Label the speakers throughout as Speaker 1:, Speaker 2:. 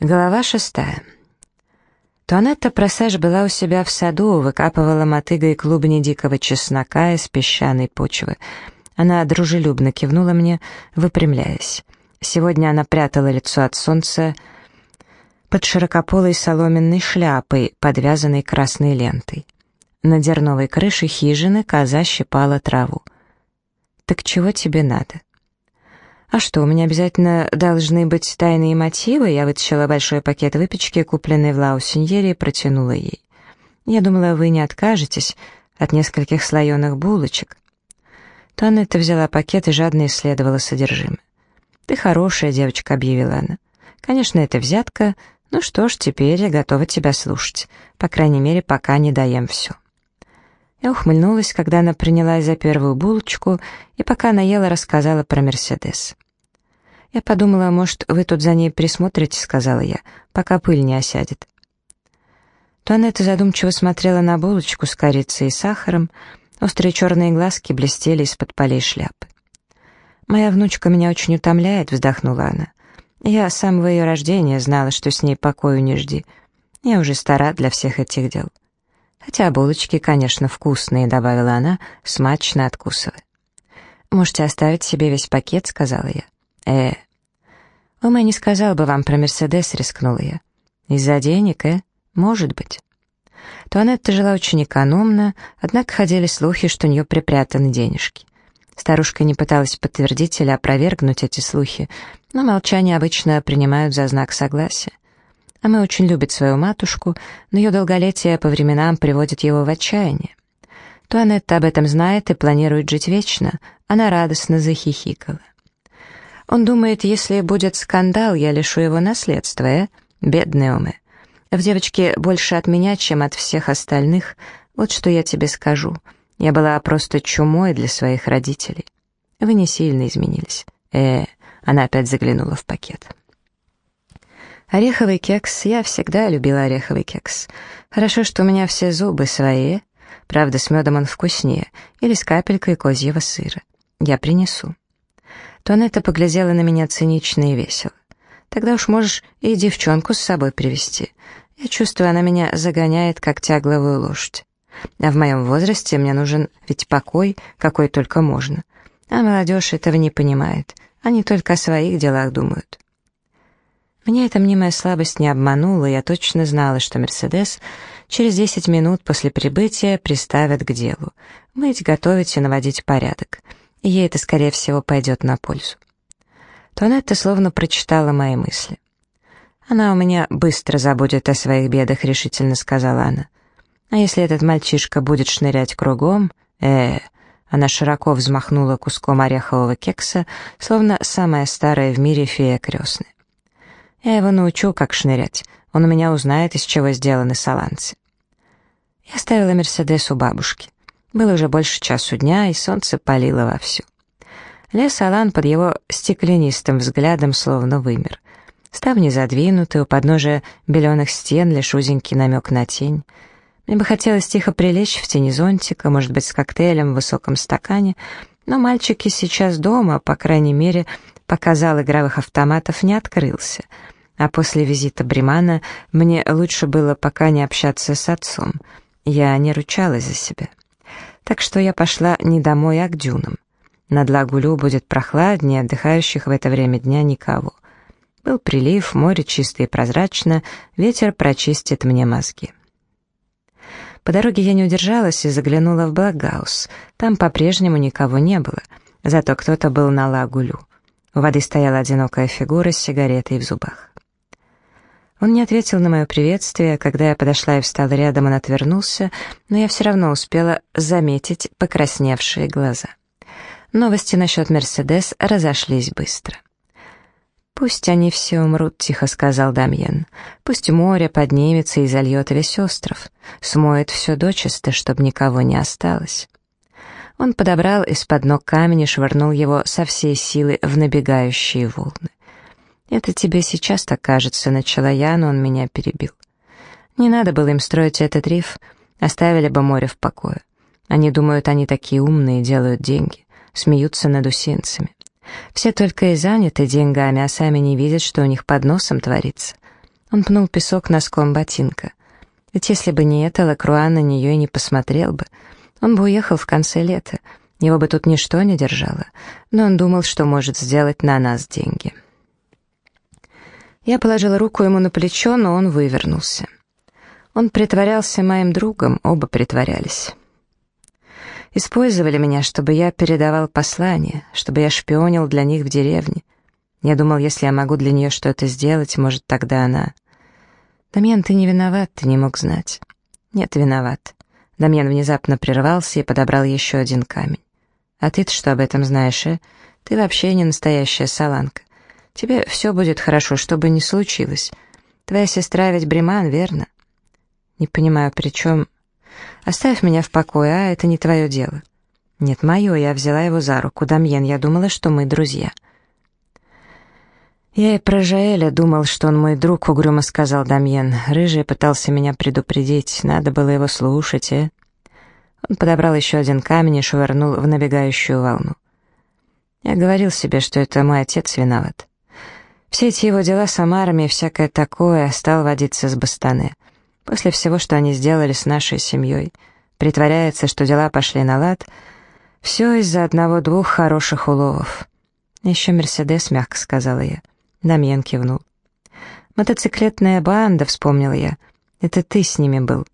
Speaker 1: Глава шестая. Туанетта Просаж была у себя в саду, выкапывала мотыгой клубни дикого чеснока из песчаной почвы. Она дружелюбно кивнула мне, выпрямляясь. Сегодня она прятала лицо от солнца под широкополой соломенной шляпой, подвязанной красной лентой. На дерновой крыше хижины коза щипала траву. «Так чего тебе надо?» «А что, у меня обязательно должны быть тайные мотивы?» Я вытащила большой пакет выпечки, купленный в Лаусеньере, и протянула ей. «Я думала, вы не откажетесь от нескольких слоеных булочек». Туанетта взяла пакет и жадно исследовала содержимое. «Ты хорошая девочка», — объявила она. «Конечно, это взятка. Ну что ж, теперь я готова тебя слушать. По крайней мере, пока не даем все». Я ухмыльнулась, когда она принялась за первую булочку, и пока она ела, рассказала про Мерседес. «Я подумала, может, вы тут за ней присмотрите», — сказала я, — «пока пыль не осядет». Туанетта задумчиво смотрела на булочку с корицей и сахаром, острые черные глазки блестели из-под полей шляпы. «Моя внучка меня очень утомляет», — вздохнула она. «Я с самого ее рождения знала, что с ней покою не жди. Я уже стара для всех этих дел». «Хотя булочки, конечно, вкусные», — добавила она, смачно откусывая. «Можете оставить себе весь пакет», — сказала я. «Э, «Ума не сказал бы вам про Мерседес», — рискнула я. «Из-за денег, э? Может быть». Туанетта жила очень экономно, однако ходили слухи, что у нее припрятаны денежки. Старушка не пыталась подтвердить или опровергнуть эти слухи, но молчание обычно принимают за знак согласия. Она очень любит свою матушку, но ее долголетие по временам приводит его в отчаяние. Туанетта об этом знает и планирует жить вечно. Она радостно захихикала. Он думает, если будет скандал, я лишу его наследства, э? Бедный Оме. В девочке больше от меня, чем от всех остальных. Вот что я тебе скажу. Я была просто чумой для своих родителей. Вы не сильно изменились. Э, она опять заглянула в пакет. Ореховый кекс, я всегда любила ореховый кекс. Хорошо, что у меня все зубы свои. Правда, с медом он вкуснее. Или с капелькой козьего сыра. Я принесу. Туанетта поглядела на меня цинично и весело. Тогда уж можешь и девчонку с собой привести. Я чувствую, она меня загоняет, как тягловую лошадь. А в моем возрасте мне нужен ведь покой, какой только можно. А молодежь этого не понимает. Они только о своих делах думают. Меня эта мнимая слабость не обманула, я точно знала, что «Мерседес» через 10 минут после прибытия приставят к делу. Мыть, готовить и наводить порядок. И ей это, скорее всего, пойдет на пользу. Туанетта словно прочитала мои мысли. «Она у меня быстро забудет о своих бедах», — решительно сказала она. «А если этот мальчишка будет шнырять кругом...» э Она широко взмахнула куском орехового кекса, словно самая старая в мире фея крестная. Я его научу, как шнырять. Он у меня узнает, из чего сделаны саланцы. Я ставила Мерседес у бабушки. Было уже больше часу дня, и солнце палило вовсю. Лес Алан под его стеклянистым взглядом словно вымер. Ставни задвинуты, у подножия беленых стен лишь узенький намек на тень. Мне бы хотелось тихо прилечь в тени зонтика, может быть, с коктейлем в высоком стакане, но мальчики сейчас дома, по крайней мере, пока зал игровых автоматов не открылся — а после визита Бримана мне лучше было пока не общаться с отцом. Я не ручалась за себя. Так что я пошла не домой, а к дюнам. Над Лагулю будет прохладнее, отдыхающих в это время дня никого. Был прилив, море чисто и прозрачно, ветер прочистит мне мозги. По дороге я не удержалась и заглянула в Благаус. Там по-прежнему никого не было, зато кто-то был на Лагулю. У воды стояла одинокая фигура с сигаретой в зубах. Он не ответил на мое приветствие, когда я подошла и встала рядом, он отвернулся, но я все равно успела заметить покрасневшие глаза. Новости насчет «Мерседес» разошлись быстро. «Пусть они все умрут», — тихо сказал Дамьен. «Пусть море поднимется и зальет весь остров, смоет все дочисто, чтобы никого не осталось». Он подобрал из-под ног камень и швырнул его со всей силы в набегающие волны. «Это тебе сейчас так кажется», — начала я, но он меня перебил. «Не надо было им строить этот риф, оставили бы море в покое. Они думают, они такие умные, делают деньги, смеются над усинцами. Все только и заняты деньгами, а сами не видят, что у них под носом творится. Он пнул песок носком ботинка. Ведь если бы не это, Лакруа на нее и не посмотрел бы. Он бы уехал в конце лета. Его бы тут ничто не держало. Но он думал, что может сделать на нас деньги. Я положила руку ему на плечо, но он вывернулся. Он притворялся моим другом, оба притворялись. Использовали меня, чтобы я передавал послание, чтобы я шпионил для них в деревне. Я думал, если я могу для нее что-то сделать, может, тогда она... Дамьян, ты не виноват, ты не мог знать. Нет, виноват. Дамьян внезапно прервался и подобрал еще один камень. А ты-то что об этом знаешь, э? Ты вообще не настоящая саланка. Тебе все будет хорошо, что бы ни случилось. Твоя сестра ведь Бреман, верно? Не понимаю, при чем... Оставь меня в покое, а это не твое дело. Нет, мое, я взяла его за руку. Дамьен, я думала, что мы друзья. «Я и про Жаэля думал, что он мой друг», — угрюмо сказал Дамьен. Рыжий пытался меня предупредить, надо было его слушать, э? Он подобрал еще один камень и швырнул в набегающую волну. Я говорил себе, что это мой отец виноват. Все эти его дела с Амарами и всякое такое стал водиться с Бастане. После всего, что они сделали с нашей семьей, притворяется, что дела пошли на лад, все из-за одного-двух хороших уловов. «Еще Мерседес», — мягко сказала я. Дамьен кивнул. «Мотоциклетная банда», — вспомнил я. «Это ты с ними был.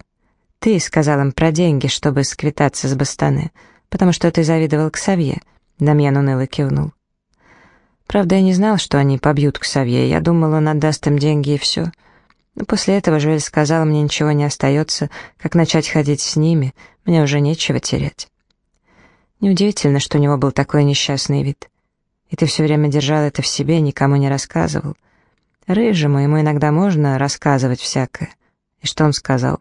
Speaker 1: Ты сказал им про деньги, чтобы сквитаться с Бастаны, потому что ты завидовал к Савье». Дамьен уныло кивнул. Правда, я не знал, что они побьют к Савье. Я думал, он отдаст им деньги и все. Но после этого Жуэль сказал, мне ничего не остается, как начать ходить с ними, мне уже нечего терять. Неудивительно, что у него был такой несчастный вид. И ты все время держал это в себе, никому не рассказывал. Рыжему ему иногда можно рассказывать всякое. И что он сказал?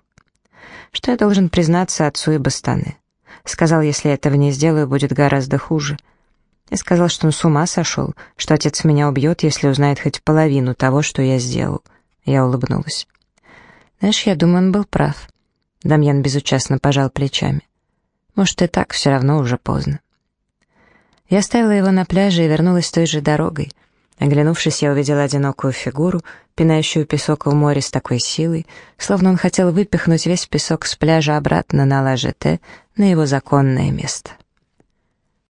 Speaker 1: Что я должен признаться отцу и Бастаны. Сказал, если этого не сделаю, будет гораздо хуже. Я сказал, что он с ума сошел, что отец меня убьет, если узнает хоть половину того, что я сделал. Я улыбнулась. Знаешь, я думаю, он был прав. Дамьян безучастно пожал плечами. Может, и так, все равно уже поздно. Я оставила его на пляже и вернулась той же дорогой. Оглянувшись, я увидела одинокую фигуру, пинающую песок в море с такой силой, словно он хотел выпихнуть весь песок с пляжа обратно на Лажете, на его законное место.